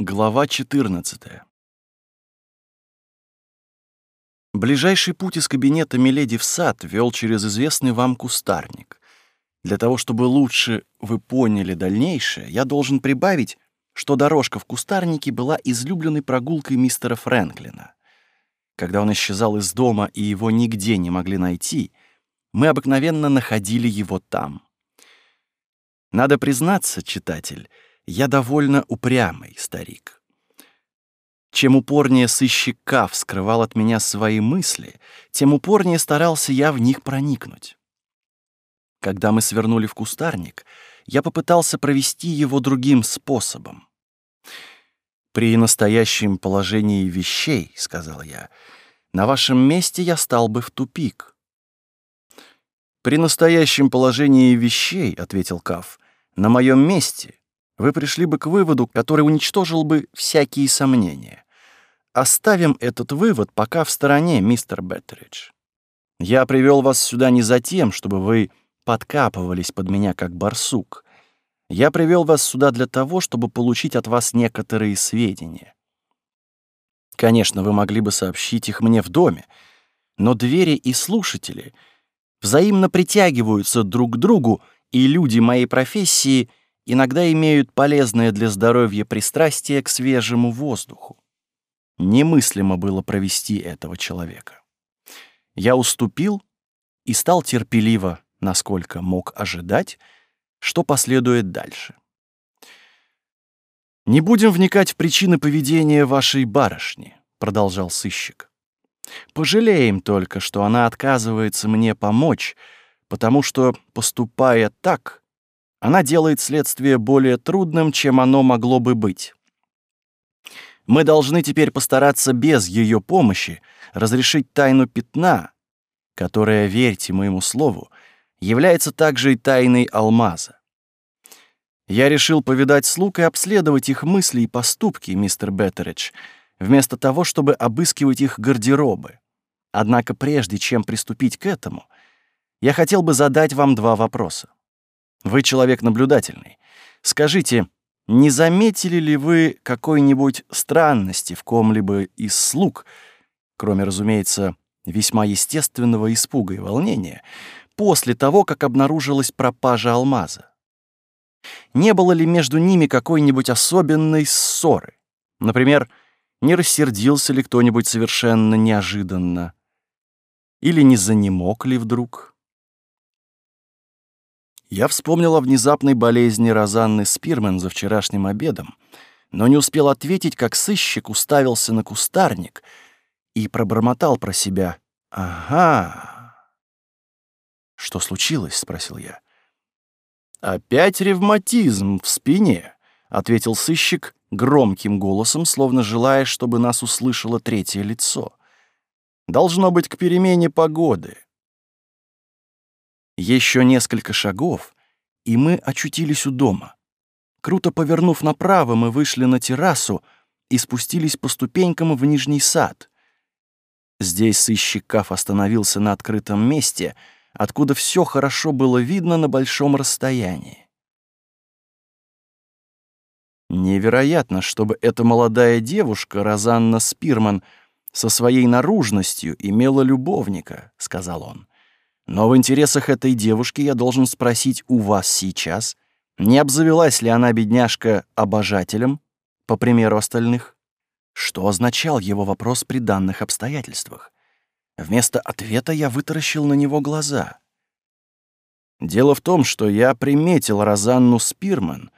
Глава 14. Ближайший путь из кабинета Миледи в сад вел через известный вам кустарник. Для того, чтобы лучше вы поняли дальнейшее, я должен прибавить, что дорожка в кустарнике была излюбленной прогулкой мистера Фрэнклина. Когда он исчезал из дома и его нигде не могли найти, мы обыкновенно находили его там. Надо признаться, читатель — я довольно упрямый старик. Чем упорнее сыщик Кав скрывал от меня свои мысли, тем упорнее старался я в них проникнуть. Когда мы свернули в кустарник, я попытался провести его другим способом. «При настоящем положении вещей, — сказал я, — на вашем месте я стал бы в тупик». «При настоящем положении вещей, — ответил Кав, — на моем месте вы пришли бы к выводу, который уничтожил бы всякие сомнения. Оставим этот вывод пока в стороне, мистер Беттеридж. Я привел вас сюда не за тем, чтобы вы подкапывались под меня как барсук. Я привел вас сюда для того, чтобы получить от вас некоторые сведения. Конечно, вы могли бы сообщить их мне в доме, но двери и слушатели взаимно притягиваются друг к другу, и люди моей профессии — иногда имеют полезное для здоровья пристрастие к свежему воздуху. Немыслимо было провести этого человека. Я уступил и стал терпеливо, насколько мог ожидать, что последует дальше. «Не будем вникать в причины поведения вашей барышни», — продолжал сыщик. «Пожалеем только, что она отказывается мне помочь, потому что, поступая так, она делает следствие более трудным, чем оно могло бы быть. Мы должны теперь постараться без ее помощи разрешить тайну пятна, которая, верьте моему слову, является также и тайной алмаза. Я решил повидать слуг и обследовать их мысли и поступки, мистер Беттеридж, вместо того, чтобы обыскивать их гардеробы. Однако прежде чем приступить к этому, я хотел бы задать вам два вопроса. Вы человек наблюдательный. Скажите, не заметили ли вы какой-нибудь странности в ком-либо из слуг, кроме, разумеется, весьма естественного испуга и волнения, после того, как обнаружилась пропажа алмаза? Не было ли между ними какой-нибудь особенной ссоры? Например, не рассердился ли кто-нибудь совершенно неожиданно? Или не занемог ли вдруг? Я вспомнил о внезапной болезни Розанны Спирмен за вчерашним обедом, но не успел ответить, как сыщик уставился на кустарник и пробормотал про себя «Ага». «Что случилось?» — спросил я. «Опять ревматизм в спине», — ответил сыщик громким голосом, словно желая, чтобы нас услышало третье лицо. «Должно быть к перемене погоды». Еще несколько шагов, и мы очутились у дома. Круто повернув направо, мы вышли на террасу и спустились по ступенькам в нижний сад. Здесь сыщик Каф остановился на открытом месте, откуда все хорошо было видно на большом расстоянии. Невероятно, чтобы эта молодая девушка, Розанна Спирман, со своей наружностью имела любовника, — сказал он. Но в интересах этой девушки я должен спросить у вас сейчас, не обзавелась ли она, бедняжка, обожателем, по примеру остальных? Что означал его вопрос при данных обстоятельствах? Вместо ответа я вытаращил на него глаза. Дело в том, что я приметил Розанну Спирман,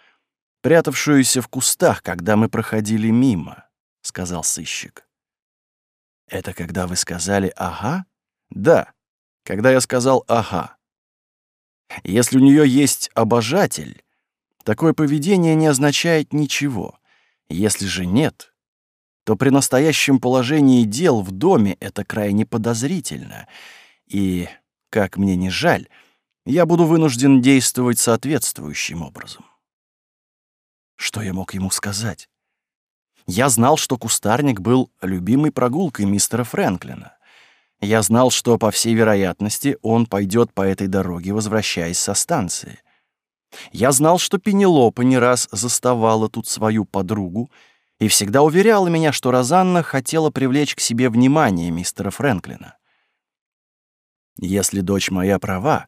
прятавшуюся в кустах, когда мы проходили мимо, — сказал сыщик. «Это когда вы сказали «ага»?» «Да», когда я сказал «ага». Если у нее есть обожатель, такое поведение не означает ничего. Если же нет, то при настоящем положении дел в доме это крайне подозрительно. И, как мне не жаль, я буду вынужден действовать соответствующим образом. Что я мог ему сказать? Я знал, что кустарник был любимой прогулкой мистера Фрэнклина. Я знал, что, по всей вероятности, он пойдет по этой дороге, возвращаясь со станции. Я знал, что Пенелопа не раз заставала тут свою подругу, и всегда уверяла меня, что Розанна хотела привлечь к себе внимание мистера Фрэнклина. Если дочь моя права,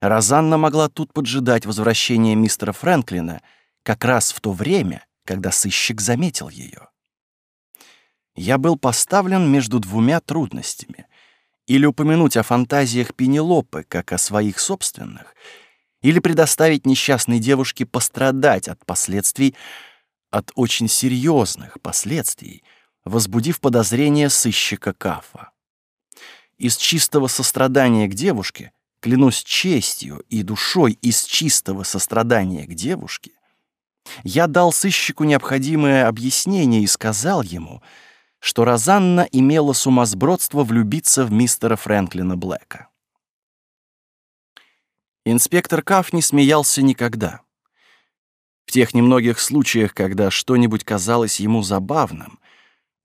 Розанна могла тут поджидать возвращения мистера Фрэнклина как раз в то время, когда сыщик заметил ее. Я был поставлен между двумя трудностями. Или упомянуть о фантазиях Пенелопы, как о своих собственных, или предоставить несчастной девушке пострадать от последствий, от очень серьезных последствий, возбудив подозрение сыщика Кафа. Из чистого сострадания к девушке, клянусь честью и душой из чистого сострадания к девушке, я дал сыщику необходимое объяснение и сказал ему, что Розанна имела сумасбродство влюбиться в мистера Фрэнклина Блэка. Инспектор Каф не смеялся никогда. В тех немногих случаях, когда что-нибудь казалось ему забавным,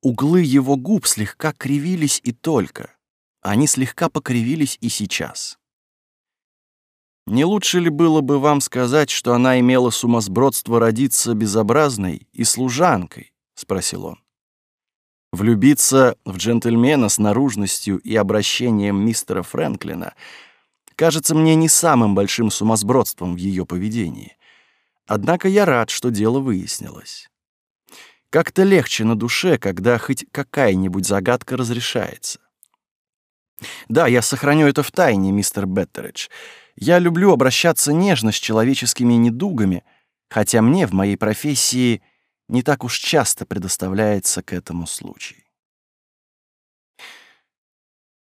углы его губ слегка кривились и только. Они слегка покривились и сейчас. Не лучше ли было бы вам сказать, что она имела сумасбродство родиться безобразной и служанкой? спросил он. Влюбиться в джентльмена с наружностью и обращением мистера Фрэнклина кажется мне не самым большим сумасбродством в ее поведении. Однако я рад, что дело выяснилось. Как-то легче на душе, когда хоть какая-нибудь загадка разрешается. Да, я сохраню это в тайне, мистер Беттеридж. Я люблю обращаться нежно с человеческими недугами, хотя мне в моей профессии не так уж часто предоставляется к этому случай.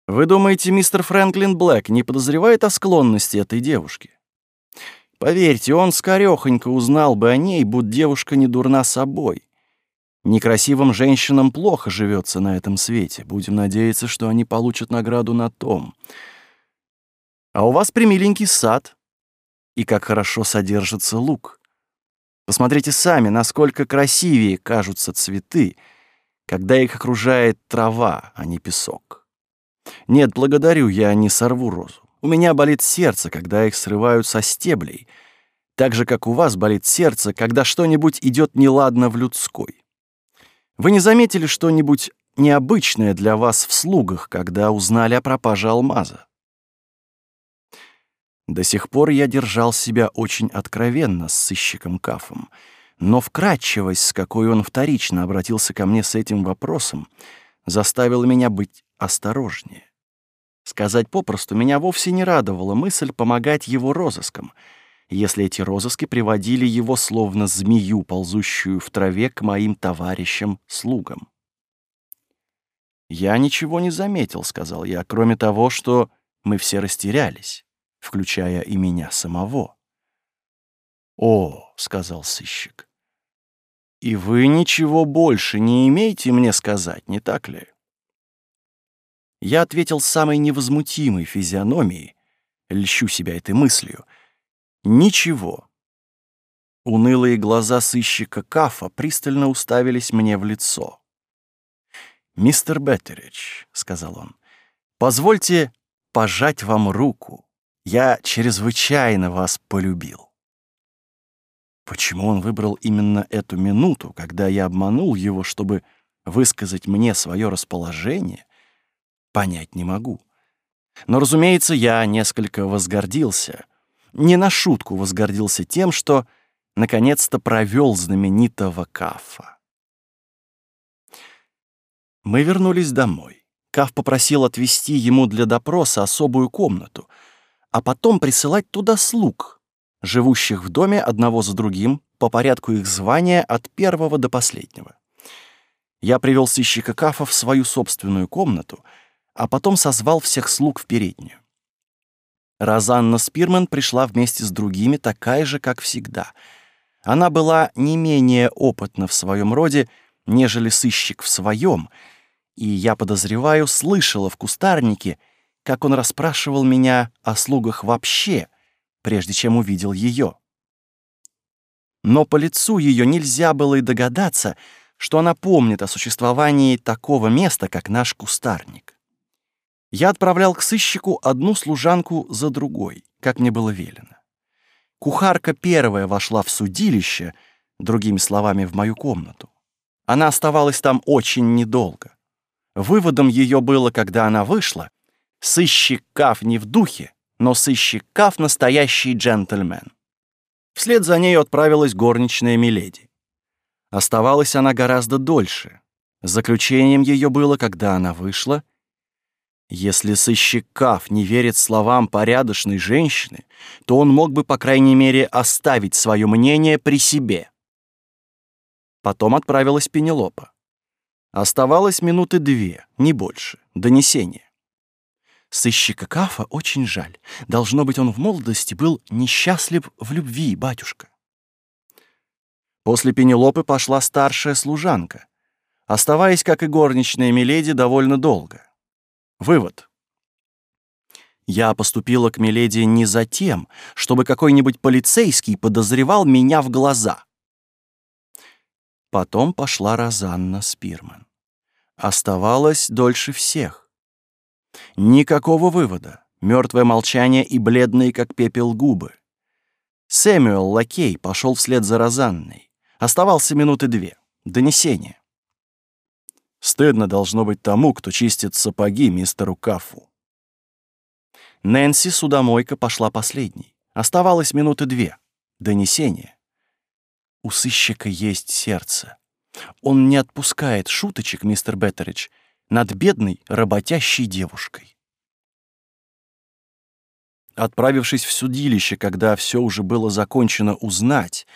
Вы думаете, мистер Фрэнклин Блэк не подозревает о склонности этой девушки? Поверьте, он скорёхонько узнал бы о ней, будь девушка не дурна собой. Некрасивым женщинам плохо живется на этом свете. Будем надеяться, что они получат награду на том. А у вас примиленький сад. И как хорошо содержится лук. Посмотрите сами, насколько красивее кажутся цветы, когда их окружает трава, а не песок. Нет, благодарю, я не сорву розу. У меня болит сердце, когда их срывают со стеблей, так же, как у вас болит сердце, когда что-нибудь идет неладно в людской. Вы не заметили что-нибудь необычное для вас в слугах, когда узнали о пропаже алмаза? До сих пор я держал себя очень откровенно с сыщиком Кафом, но вкратчивость, с какой он вторично обратился ко мне с этим вопросом, заставила меня быть осторожнее. Сказать попросту, меня вовсе не радовала мысль помогать его розыскам — если эти розыски приводили его словно змею, ползущую в траве к моим товарищам-слугам. «Я ничего не заметил», — сказал я, «кроме того, что мы все растерялись, включая и меня самого». «О», — сказал сыщик, — «и вы ничего больше не имеете мне сказать, не так ли?» Я ответил самой невозмутимой физиономией, льщу себя этой мыслью — Ничего. Унылые глаза сыщика Кафа пристально уставились мне в лицо. «Мистер Беттеридж», — сказал он, — «позвольте пожать вам руку. Я чрезвычайно вас полюбил». Почему он выбрал именно эту минуту, когда я обманул его, чтобы высказать мне свое расположение, понять не могу. Но, разумеется, я несколько возгордился — не на шутку возгордился тем, что наконец-то провел знаменитого Кафа. Мы вернулись домой. Каф попросил отвести ему для допроса особую комнату, а потом присылать туда слуг, живущих в доме одного за другим по порядку их звания от первого до последнего. Я привел сыщика Кафа в свою собственную комнату, а потом созвал всех слуг в переднюю. Розанна Спирман пришла вместе с другими, такая же, как всегда. Она была не менее опытна в своем роде, нежели сыщик в своем, и, я подозреваю, слышала в кустарнике, как он расспрашивал меня о слугах вообще, прежде чем увидел ее. Но по лицу ее нельзя было и догадаться, что она помнит о существовании такого места, как наш кустарник. Я отправлял к сыщику одну служанку за другой, как мне было велено. Кухарка первая вошла в судилище, другими словами, в мою комнату. она оставалась там очень недолго. Выводом ее было, когда она вышла, сыщик Каф не в духе, но сыщик Каф настоящий джентльмен. Вслед за нею отправилась горничная Миледи. Оставалась она гораздо дольше. Заключением ее было, когда она вышла. Если сыщик Каф не верит словам порядочной женщины, то он мог бы, по крайней мере, оставить свое мнение при себе. Потом отправилась Пенелопа. Оставалось минуты две, не больше, донесение. Сыщика Кафа очень жаль. Должно быть, он в молодости был несчастлив в любви, батюшка. После Пенелопы пошла старшая служанка, оставаясь, как и горничная Миледи, довольно долго. Вывод. Я поступила к Миледи не за тем, чтобы какой-нибудь полицейский подозревал меня в глаза. Потом пошла Розанна Спирман. Оставалась дольше всех. Никакого вывода. Мертвое молчание и бледные, как пепел, губы. Сэмюэл Лакей пошел вслед за Розанной. Оставался минуты две. Донесение. Стыдно должно быть тому, кто чистит сапоги мистеру Кафу. Нэнси судомойка пошла последней. Оставалось минуты две. Донесение. У сыщика есть сердце. Он не отпускает шуточек, мистер Беттеридж, над бедной работящей девушкой. Отправившись в судилище, когда все уже было закончено узнать,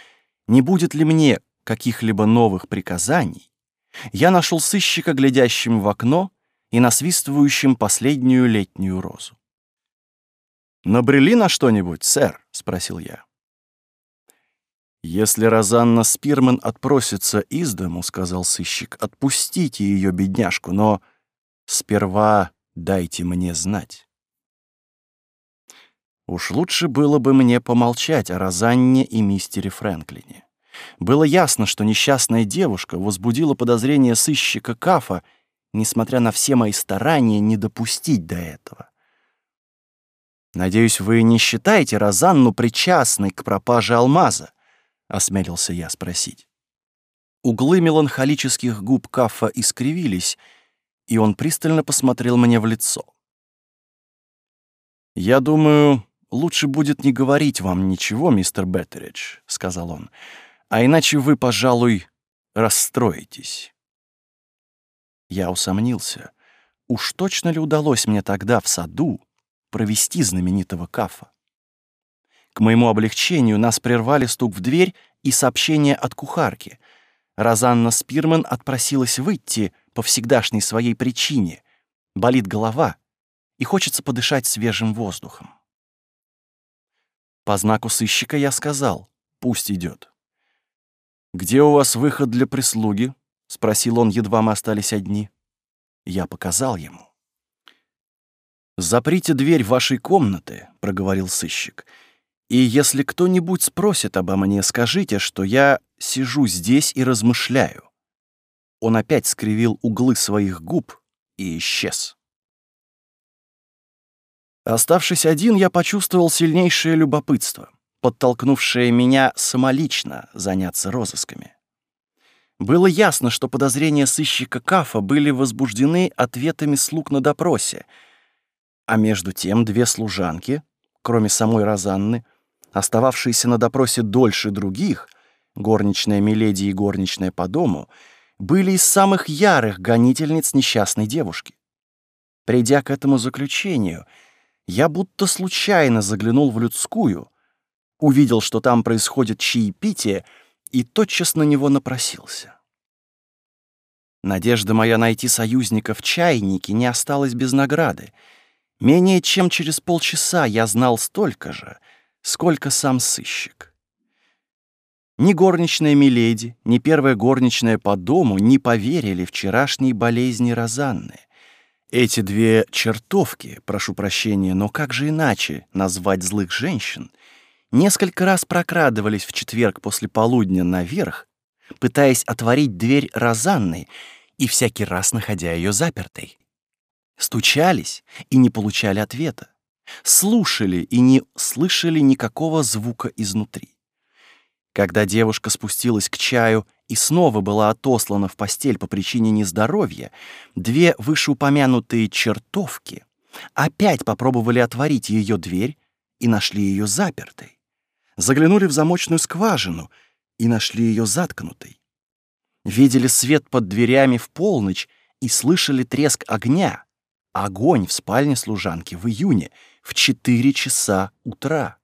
не будет ли мне каких-либо новых приказаний, я нашел сыщика, глядящим в окно и насвистывающим последнюю летнюю розу. «Набрели на что-нибудь, сэр?» — спросил я. «Если Розанна Спирман отпросится из дому, — сказал сыщик, — отпустите ее, бедняжку, но сперва дайте мне знать». Уж лучше было бы мне помолчать о Розанне и мистере Фрэнклине. Было ясно, что несчастная девушка возбудила подозрение сыщика Кафа, несмотря на все мои старания не допустить до этого. «Надеюсь, вы не считаете Розанну причастной к пропаже алмаза?» — осмелился я спросить. Углы меланхолических губ Каффа искривились, и он пристально посмотрел мне в лицо. «Я думаю, лучше будет не говорить вам ничего, мистер Беттеридж», — сказал он, «а иначе вы, пожалуй, расстроитесь». Я усомнился, уж точно ли удалось мне тогда в саду провести знаменитого Кафа. К моему облегчению нас прервали стук в дверь и сообщение от кухарки. Розанна Спирман отпросилась выйти по всегдашней своей причине. Болит голова, и хочется подышать свежим воздухом. По знаку сыщика я сказал, пусть идет. «Где у вас выход для прислуги?» — спросил он, едва мы остались одни. Я показал ему. «Заприте дверь вашей комнаты», — проговорил сыщик, — и если кто-нибудь спросит обо мне, скажите, что я сижу здесь и размышляю. Он опять скривил углы своих губ и исчез. Оставшись один, я почувствовал сильнейшее любопытство, подтолкнувшее меня самолично заняться розысками. Было ясно, что подозрения сыщика Кафа были возбуждены ответами слуг на допросе, а между тем две служанки, кроме самой Розанны, — остававшиеся на допросе дольше других, горничная Миледи и горничная по дому, были из самых ярых гонительниц несчастной девушки. Придя к этому заключению, я будто случайно заглянул в людскую, увидел, что там происходит чаепитие, и тотчас на него напросился. Надежда моя найти союзника в чайнике не осталась без награды. Менее чем через полчаса я знал столько же — сколько сам сыщик. Ни горничная Миледи, ни первая горничная по дому не поверили вчерашней болезни Розанны. Эти две чертовки, прошу прощения, но как же иначе назвать злых женщин, несколько раз прокрадывались в четверг после полудня наверх, пытаясь отворить дверь Розанны и всякий раз находя ее запертой. Стучались и не получали ответа слушали и не слышали никакого звука изнутри. Когда девушка спустилась к чаю и снова была отослана в постель по причине нездоровья, две вышеупомянутые чертовки опять попробовали отворить ее дверь и нашли ее запертой. Заглянули в замочную скважину и нашли ее заткнутой. Видели свет под дверями в полночь и слышали треск огня. Огонь в спальне служанки в июне в 4 часа утра.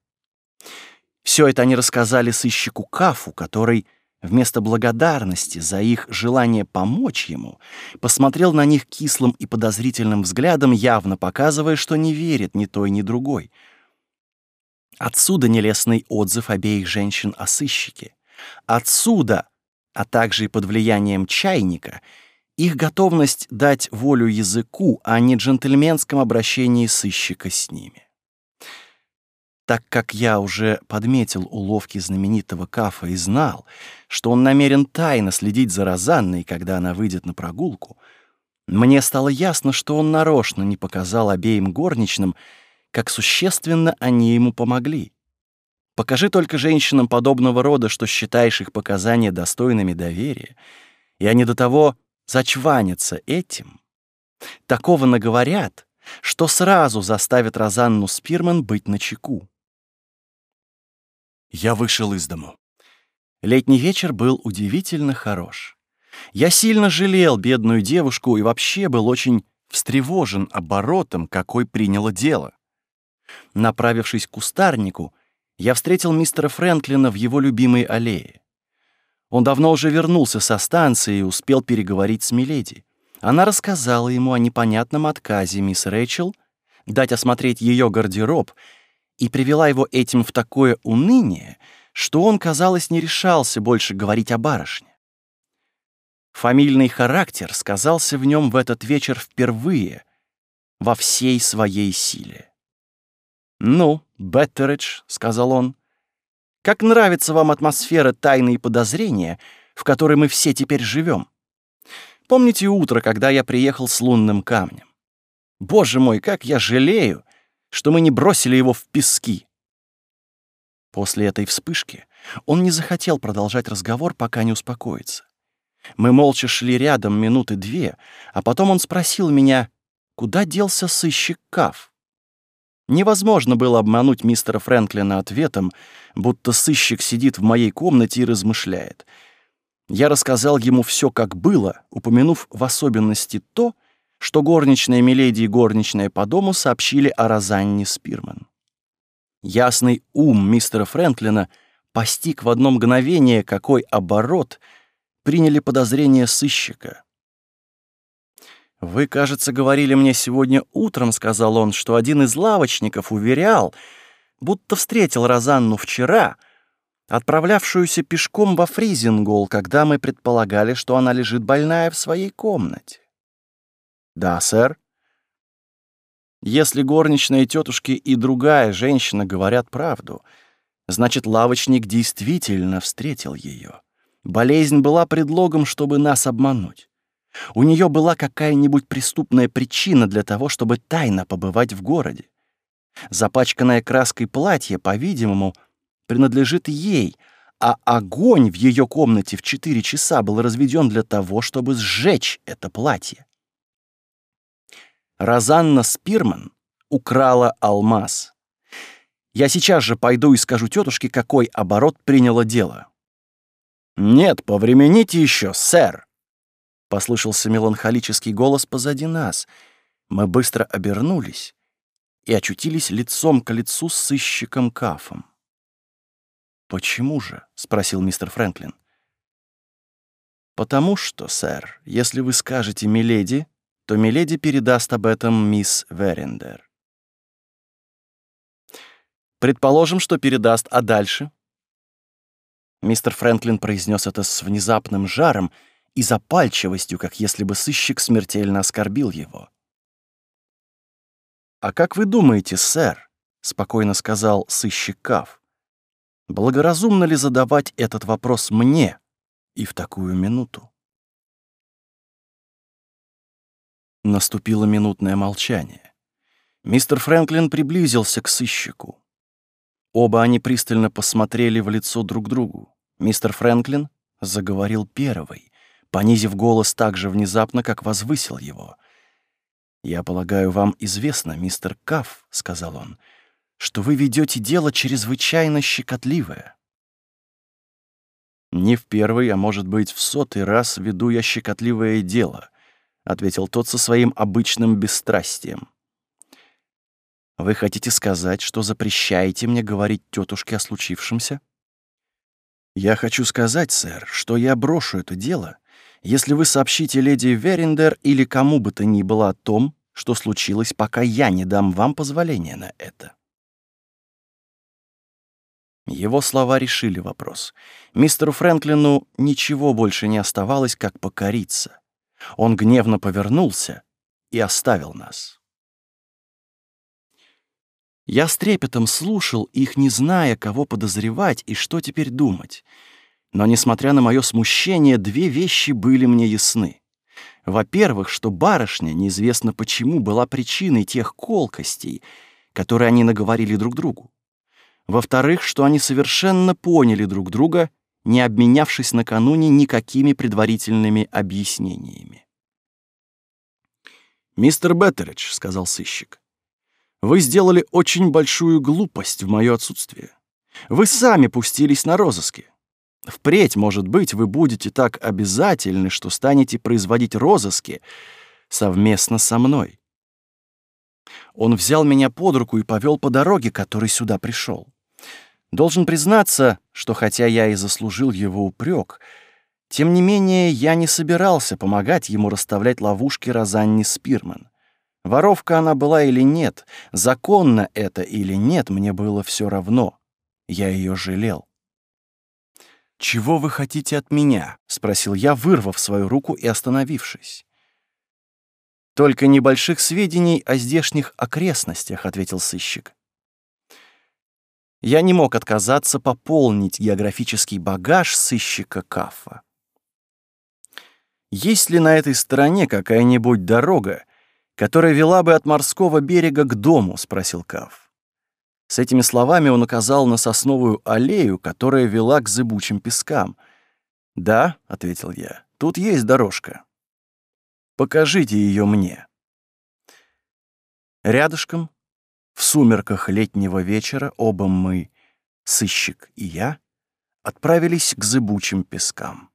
Все это они рассказали сыщику Кафу, который вместо благодарности за их желание помочь ему, посмотрел на них кислым и подозрительным взглядом, явно показывая, что не верит ни той, ни другой. Отсюда нелестный отзыв обеих женщин о сыщике. Отсюда, а также и под влиянием чайника, их готовность дать волю языку, а не джентльменском обращении сыщика с ними. Так как я уже подметил уловки знаменитого Кафа и знал, что он намерен тайно следить за Розанной, когда она выйдет на прогулку, мне стало ясно, что он нарочно не показал обеим горничным, как существенно они ему помогли. Покажи только женщинам подобного рода, что считаешь их показания достойными доверия, и они до того зачванятся этим. Такого наговорят, что сразу заставят Розанну Спирман быть начеку. Я вышел из дому. Летний вечер был удивительно хорош. Я сильно жалел бедную девушку и вообще был очень встревожен оборотом, какой приняло дело. Направившись к кустарнику, я встретил мистера Фрэнклина в его любимой аллее. Он давно уже вернулся со станции и успел переговорить с Миледи. Она рассказала ему о непонятном отказе мисс Рэйчел дать осмотреть ее гардероб и привела его этим в такое уныние, что он, казалось, не решался больше говорить о барышне. Фамильный характер сказался в нем в этот вечер впервые во всей своей силе. «Ну, Беттеридж», — сказал он, — «как нравится вам атмосфера тайны и подозрения, в которой мы все теперь живем? Помните утро, когда я приехал с лунным камнем? Боже мой, как я жалею, что мы не бросили его в пески. После этой вспышки он не захотел продолжать разговор, пока не успокоится. Мы молча шли рядом минуты две, а потом он спросил меня, куда делся сыщик Каф. Невозможно было обмануть мистера Фрэнклина ответом, будто сыщик сидит в моей комнате и размышляет. Я рассказал ему все, как было, упомянув в особенности то, что горничная Миледи и горничная по дому сообщили о Розанне Спирман. Ясный ум мистера Фрэнклина постиг в одно мгновение, какой оборот приняли подозрения сыщика. «Вы, кажется, говорили мне сегодня утром, — сказал он, — что один из лавочников уверял, будто встретил Розанну вчера, отправлявшуюся пешком во Фризингол, когда мы предполагали, что она лежит больная в своей комнате. «Да, сэр». Если горничная тетушки и другая женщина говорят правду, значит, лавочник действительно встретил ее. Болезнь была предлогом, чтобы нас обмануть. У нее была какая-нибудь преступная причина для того, чтобы тайно побывать в городе. Запачканное краской платье, по-видимому, принадлежит ей, а огонь в ее комнате в четыре часа был разведен для того, чтобы сжечь это платье. Розанна Спирман украла алмаз. Я сейчас же пойду и скажу тетушке, какой оборот приняло дело. «Нет, повремените еще, сэр!» Послышался меланхолический голос позади нас. Мы быстро обернулись и очутились лицом к лицу с сыщиком Кафом. «Почему же?» — спросил мистер Фрэнклин. «Потому что, сэр, если вы скажете «миледи», то Миледи передаст об этом мисс Верендер. Предположим, что передаст, а дальше? Мистер Фрэнклин произнес это с внезапным жаром и запальчивостью, как если бы сыщик смертельно оскорбил его. «А как вы думаете, сэр?» — спокойно сказал сыщик Кав. «Благоразумно ли задавать этот вопрос мне и в такую минуту?» Наступило минутное молчание. Мистер Фрэнклин приблизился к сыщику. Оба они пристально посмотрели в лицо друг другу. Мистер Фрэнклин заговорил первый, понизив голос так же внезапно, как возвысил его. «Я полагаю, вам известно, мистер Каф», — сказал он, — «что вы ведете дело чрезвычайно щекотливое». «Не в первый, а, может быть, в сотый раз веду я щекотливое дело», — ответил тот со своим обычным бесстрастием. «Вы хотите сказать, что запрещаете мне говорить тетушке о случившемся?» «Я хочу сказать, сэр, что я брошу это дело, если вы сообщите леди Верендер или кому бы то ни было о том, что случилось, пока я не дам вам позволения на это». Его слова решили вопрос. Мистеру Фрэнклину ничего больше не оставалось, как покориться. Он гневно повернулся и оставил нас. Я с трепетом слушал их, не зная, кого подозревать и что теперь думать. Но, несмотря на мое смущение, две вещи были мне ясны. Во-первых, что барышня, неизвестно почему, была причиной тех колкостей, которые они наговорили друг другу. Во-вторых, что они совершенно поняли друг друга, не обменявшись накануне никакими предварительными объяснениями. «Мистер Беттеридж», — сказал сыщик, вы сделали очень большую глупость в мое отсутствие. Вы сами пустились на розыски. Впредь, может быть, вы будете так обязательны, что станете производить розыски совместно со мной. Он взял меня под руку и повел по дороге, который сюда пришел. Должен признаться, что хотя я и заслужил его упрек, тем не менее я не собирался помогать ему расставлять ловушки Розанни Спирман. Воровка она была или нет, законно это или нет, мне было все равно. Я ее жалел. «Чего вы хотите от меня?» — спросил я, вырвав свою руку и остановившись. «Только небольших сведений о здешних окрестностях», — ответил сыщик. Я не мог отказаться пополнить географический багаж сыщика Кафа. Есть ли на этой стороне какая-нибудь дорога, которая вела бы от морского берега к дому?» — спросил Кав. С этими словами он указал на сосновую аллею, которая вела к зыбучим пескам. «Да», — ответил я, — «тут есть дорожка. Покажите ее мне». Рядышком, в сумерках летнего вечера, оба мы, сыщик и я, отправились к зыбучим пескам.